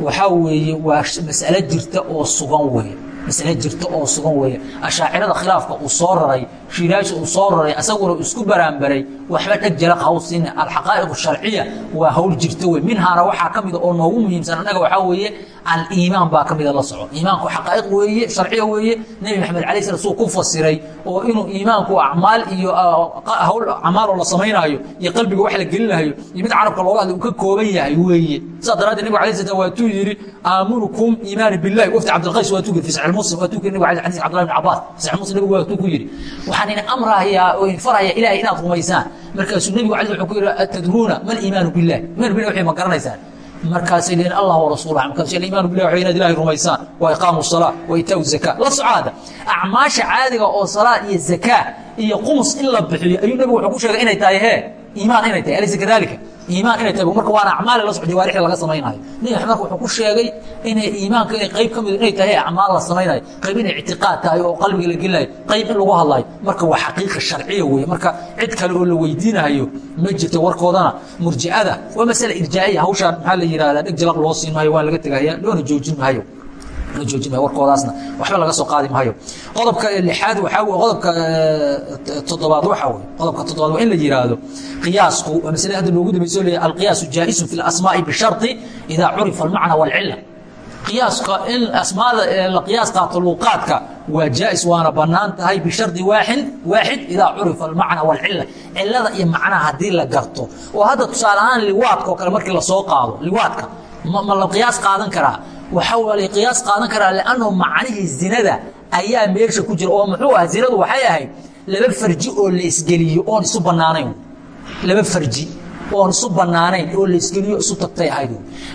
waxaa weeye waa mas'alo jirta oo sugan weeye. Masale jirta oo sugan weeye. Ashaacirada khilaafka uu soo raray shiiraasha uu soo raray asaguna isku baraanbaray waxba dheg jala qawsin alxaqaa'iq sharciya waa hawl jirta wey minhaana waxaa ka mida oo noogu muhiimsan annaga waxaa weeye aliimaan baa ka mida la soco iimaanku xaqaa'iq weeye sharciya weeye. Nebi maxamed alay slam suu ku fasiray oo inuu iimaanku acmaal iyo hawl acmaaloo la samaynaayo iyo qalbiga wax la gelinayo iyo mid carabka looga hadlay uu ka kooban yahay weeye. Sidaa daraaddeed nebigu alay slam waatuu yidhi aamunukum iimaani billahi. Wafti cabdilqays waatuu yidhi fi saxiix muslim waatuu yidhi nebigu xadiis cabdullahi bin cabbaas saxiix muslim nebigu waatuu ku yidhi waxaan idin amrahayaa oo idin faraya ilaahay inaad rumaysaan. Markaasuu nebigu alay wuxuu ku yidhi atadruuna ma aliimaanu billahi iimaanu billahi waxay ma garanaysaan. Markaasay dheheen allah warasuulah markaas aliimaanu billahi waxay inaad ilahay rumaysaan. Wa iqaamu salaa wa itaau zakaa la socaada acmaasha caadiga oo salaad iyo zakaa iyo qumus in la bixiyo ayuu nebigu wuxuu ku sheegay inay tahay hee iimaan inay tahay alaysa kadalika iimaan inay tahay marka waana acmaal la socdo jawaarixda laga samaynayo. Maxamed marka wuxuu ku sheegay inay iimaanka inay qayb ka mid inay tahay acmaal la samaynayo qayb inay ictiqaad tahay oo qalbiga la gelinayo qayb in lagu hadlayo marka waa xaqiiqa sharciya weeye. Marka cid kale oo la weydiinayo ma jirto warkoodana. Murjicada waa masale irjaa'iya hawshaan maxaa la yidhahdaa dheg jalaq loo siin maayo waa laga tegaya loona joojin maayo joojimay warkoodaasna. Waxba laga soo qaadi maayo. Qodobka lixaad waxaa qodobka toddobaad waxaa wey qodobka toddobaad waa in la yidhaahdo qiyaasku waa masale hadda loogu dambayso leeyahay alqiyaasu jaa'isun fi lasmaa'i bisharti idaa curifa almacna walcila qiyaaska in asmaada la qiyaas qaato luuqaadka waa jaa'is waana bannaan tahay bishardi waaxid waaxid idaa curifa almacna walcila cilada iyo macnaha haddii la garto. Oo hadda tusaale ahaan liwaadka oo kale markii la soo qaado liwaadka ma la qiyaas qaadan karaa waxaa waa la qiyaas qaadan karaa lanno macnihii zinada ayaa meesha ku jira oo muxuu ah zinadu waxay ahayd laba farji oo la isgeliyo oon isu bannaanayn. Laba farji oon isu bannaanayn oo la isgeliyo isu tagtay ahayd.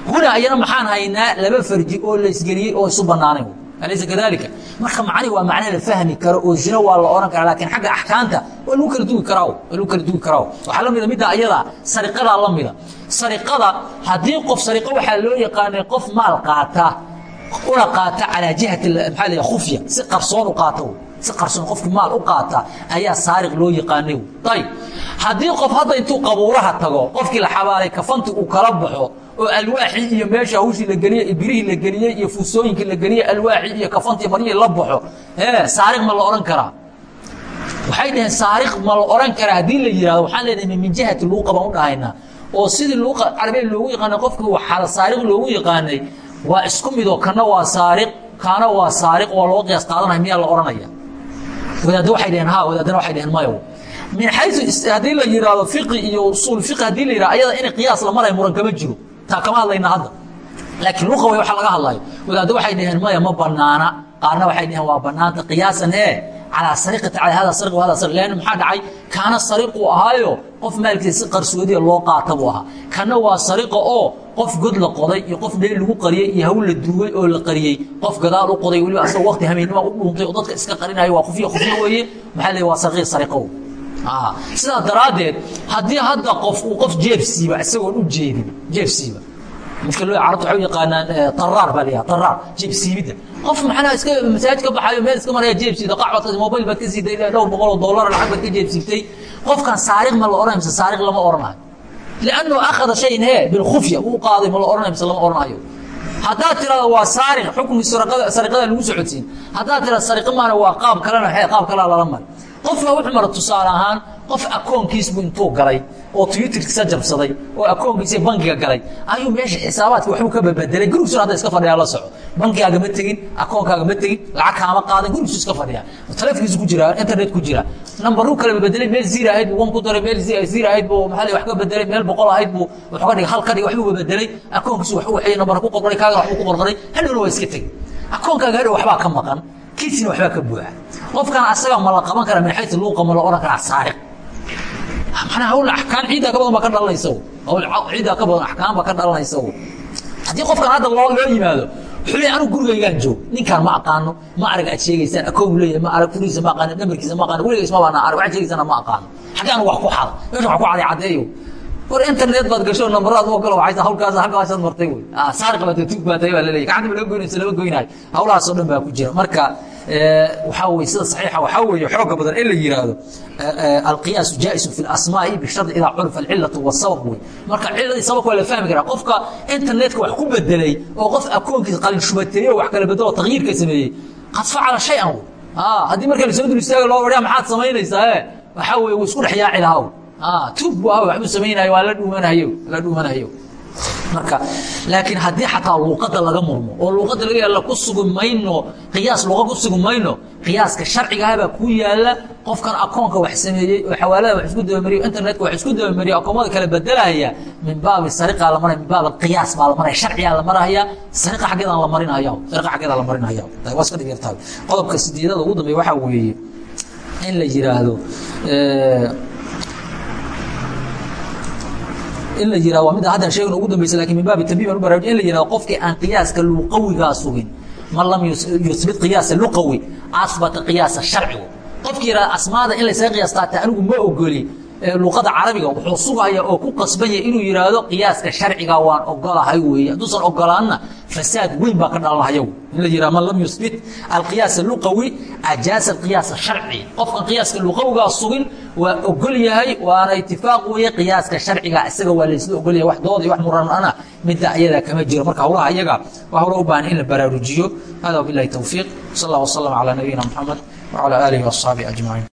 Huna ayana maxaan haynaa laba farji oo la isgeliyey oo isu bannaanayn alaysa kadalika marka macnihi waa macne la fahmi karo oo zino waa la ohan karaa laakiin xagga axkaamta waa lagu kala dugi karaa waa lagu kala dugi karaa waxaa la mida midda ayada sariqadaa la mida sariqada haddii qof sariqo waxaa loo yaqaanay qof maal qaata una qaata calaa jihati maxaa la khufya si qarsoon u qaata si qarsoon qofkii maal u qaata ayaa saariq loo yaqaanay ayib haddii qof hadda intuu qabuuraha tago qofkii la xabaalay kafanti uu kala baxo oo alwaaxii iyo meesha hawshii la geliyey iyo birihii la geliyey iyo fuusooyinkii la geliyey alwaaxii iyo kafantii maryihii la baxo ee saariq ma la odhan karaa. Waxay dhaheen saariq ma la odhan karaa haddii la yidhahdo waxaan leenahay min jihati luuqa baan u dhahaynaa. Oo sidii luuqa carabiya loogu yaqaanay qofkii waxaa saariq loogu yaqaanay waa isku midoo kana waa saariq kaana waa saariq waa loo qiyaas qaadanaya miyaa la odhanaya. Wadaadda waxay dhaheen ha wadaadana waxay dhaheen mayo min xayu haddii la yidhaahdo fiqi iyo usuul fiqi haddii la yidhahdo ayada inay qiyaas la marayo muran kama jiro taa kama hadlayna hadda. Laakiin luqa way waxa laga hadlayo wadaadda waxay dhaheen maya ma banaana qaarna waxay dhaheen waa banaanta qiyaasan ee calaa sariqati calaa hada sariq hada sariq leanna maxaa dhacay? Kaana sariquu ahaayo qof maalkiisa si qarsoodiya loo qaata buu ahaa. Kana waa sariqa oo qof god la qoday iyo qof dheel lagu qariyey iyo hawl la duugay oo la qariyey. Qof gadaal u qoday weliba asagoo waqti hameennima u dhuuntay oo dadka iska qarinayo waa khufya khufya weeye. Maxaa leeyahay waa saqiir sariqow sidaa daraaddeed haddii hadda qof uu qof jeebsiiba isagoon u jeedin jeebsiiba. Midka loo carabta waxay u yaqaanaan taraar baa la yidhaha taraar jeeb siibidda qof maxanaa iska masaajid ka baxayo meel iska maraya jeeb siida qac baad mobil baad ka siiday dhowr boqol oo dollar lacag baad ka jeeb siibtay qofkan saariq ma la odhanayo mise saariq lama odhanayo liannu akhada shayin hee bilkhufya uu qaaday ma la odhanayo mise lama odhanayo haddaad tirahdo waa saariq xukmi sariqada lagu socodsiin. Haddaad tirahdo sariqo maana waa qaab kalena hee qaab kalea lala mari qofna wuxuu mara tusaale ahaan qof akoonkiisbu intuu galay oo twitterkiisa jabsaday oo akoonkiisa bankiga galay ayuu meesha xisaabaadka waxbuu ka babedelay gurigiisuna hadda iska fadhiyaa la soco bankigaaga ma tegin akoonkaaga ma tegin lacag kaama qaadan gurigiisu iska fadhiyaa. Taleefonkiisu ku jira internet ku jira. Nambaruu kala babedelay meel zero ahayd buu wan ku daray meel zero ahayd buu maxaa wax ka bedelay meel boqol ahayd buu wuxuu ka dhigay hal ka dhigay waxbuu babedelay akoonkiisu waxbuu waxay nambar ku qorqoray kaaga waxbuu ku qorqoray hadhowna waa iska tegey akoonkaaga hadhow waxbaa ka maqan. Kiisina waxbaa ka buuxa qofkan asaga ma la qaban kara min xaytu luuqa ma la odhan karaa saariq manaa hawl axkaan ciiddaa ka badan baa ka dhalanaysa hawl ciiddaa ka badan axkaan baa ka dhalanaysa haddii qofkan hadda loo yimaado leeyahay anigu gurigaygaan joog ninkaan ma aqaano ma arag aad sheegaysaan akoon leeyahay ma arag furiisa ma aqaano dhamarkiisa ma aqaano weligays ma baana arag waxaad sheegaysaan ma aqaano. Xaggee anigu wax ku xada meesha wax ku caday caddeeyo. War internet baad gasho nambaraad oo galo waxaysa hawlkaas halkaasaad martay wey. Saariq baad tuug baatay baa la leeyahay gacanta ma laga goynaysa lama goynayo. Hawlahaasoo dhan baa ku jira. Marka weye sida saxiixa waxaa weeye xooga badan in la yidhaahdo alqiyaasu jaa'isun fi lasmaa'i bishardi idaa curifa alcillatu wasabab wey marka cilladii sababka waa la fahmi karaa. Qofka internetka wax ku bedelay oo qof akoonkiisa qalin shubateeye oo wax kala bedelo tagyiirka sameeyey qad facala shay-an haddii marka la soo dul istaaga loo wadhaa maxaad samaynaysaa waxaa weye wuu isku dhex yaaci lahaa tuug bu ah waxbuu samaynayo waa la marka laakiin haddii xataa luuqadda laga murmo oo luuqadda laga yaalla ku sugi mayno qiyaas luuqa ku sugi mayno qiyaaska sharcigahabaa ku yaalla qofkan akoonka wax sameeyey oo xawaalada wax isku dabamariyo internetka wax isku dabamariyo akoomada kala bedelaya min baabi sariqaa la maraya min baab qiyaas baa la maraya sharcigaa la maraya sariqa xaggeedaan la marinaya sariqa xaggeedaa la marinaya waa iska dhig yartahay qodobka sideedada ugu dambeeya waxaa weeye in la yidhaahdo in la yihah waa mida haddan sheegana ugu dambaysa laakiin min baabi tambiih baan u baraaruj in la yihahdo qofkii aan qiyaaska luqawigaa sugin. Man lam yusbit qiyaasa luqawi asbata qiyaasa sharcigu. Qofkii yihahda asmaada in laysaga qiyaastaa ta anigu ma ogoli luqada carabiga wuxuu sugaya oo ku qasban yahay inuu yidhaahdo qiyaaska sharciga waan ogolahay weeye. Hadduusan ogolaanna fasaad weyn baa ka dhalanaya in la yihah man lam yusbit. Alqiyaas luqawi ajaasa alqiyaas sharci. Qofkan qiyaaska luqawigaa sugin waa ogol yahay waana itifaaq weeye qiyaaska sharciga. Isaga waa laysla ogol yahay wax dooda iyo wax muranana midda ayadaa kama jiro. Marka hawlaha iyaga waa hawla u baahan in la baraarujiyo. Hada wabilahi towfiiq sal allah wasalam calaa nabiyina moxamed wacalaa aalihi waasxaabihi ajmaciin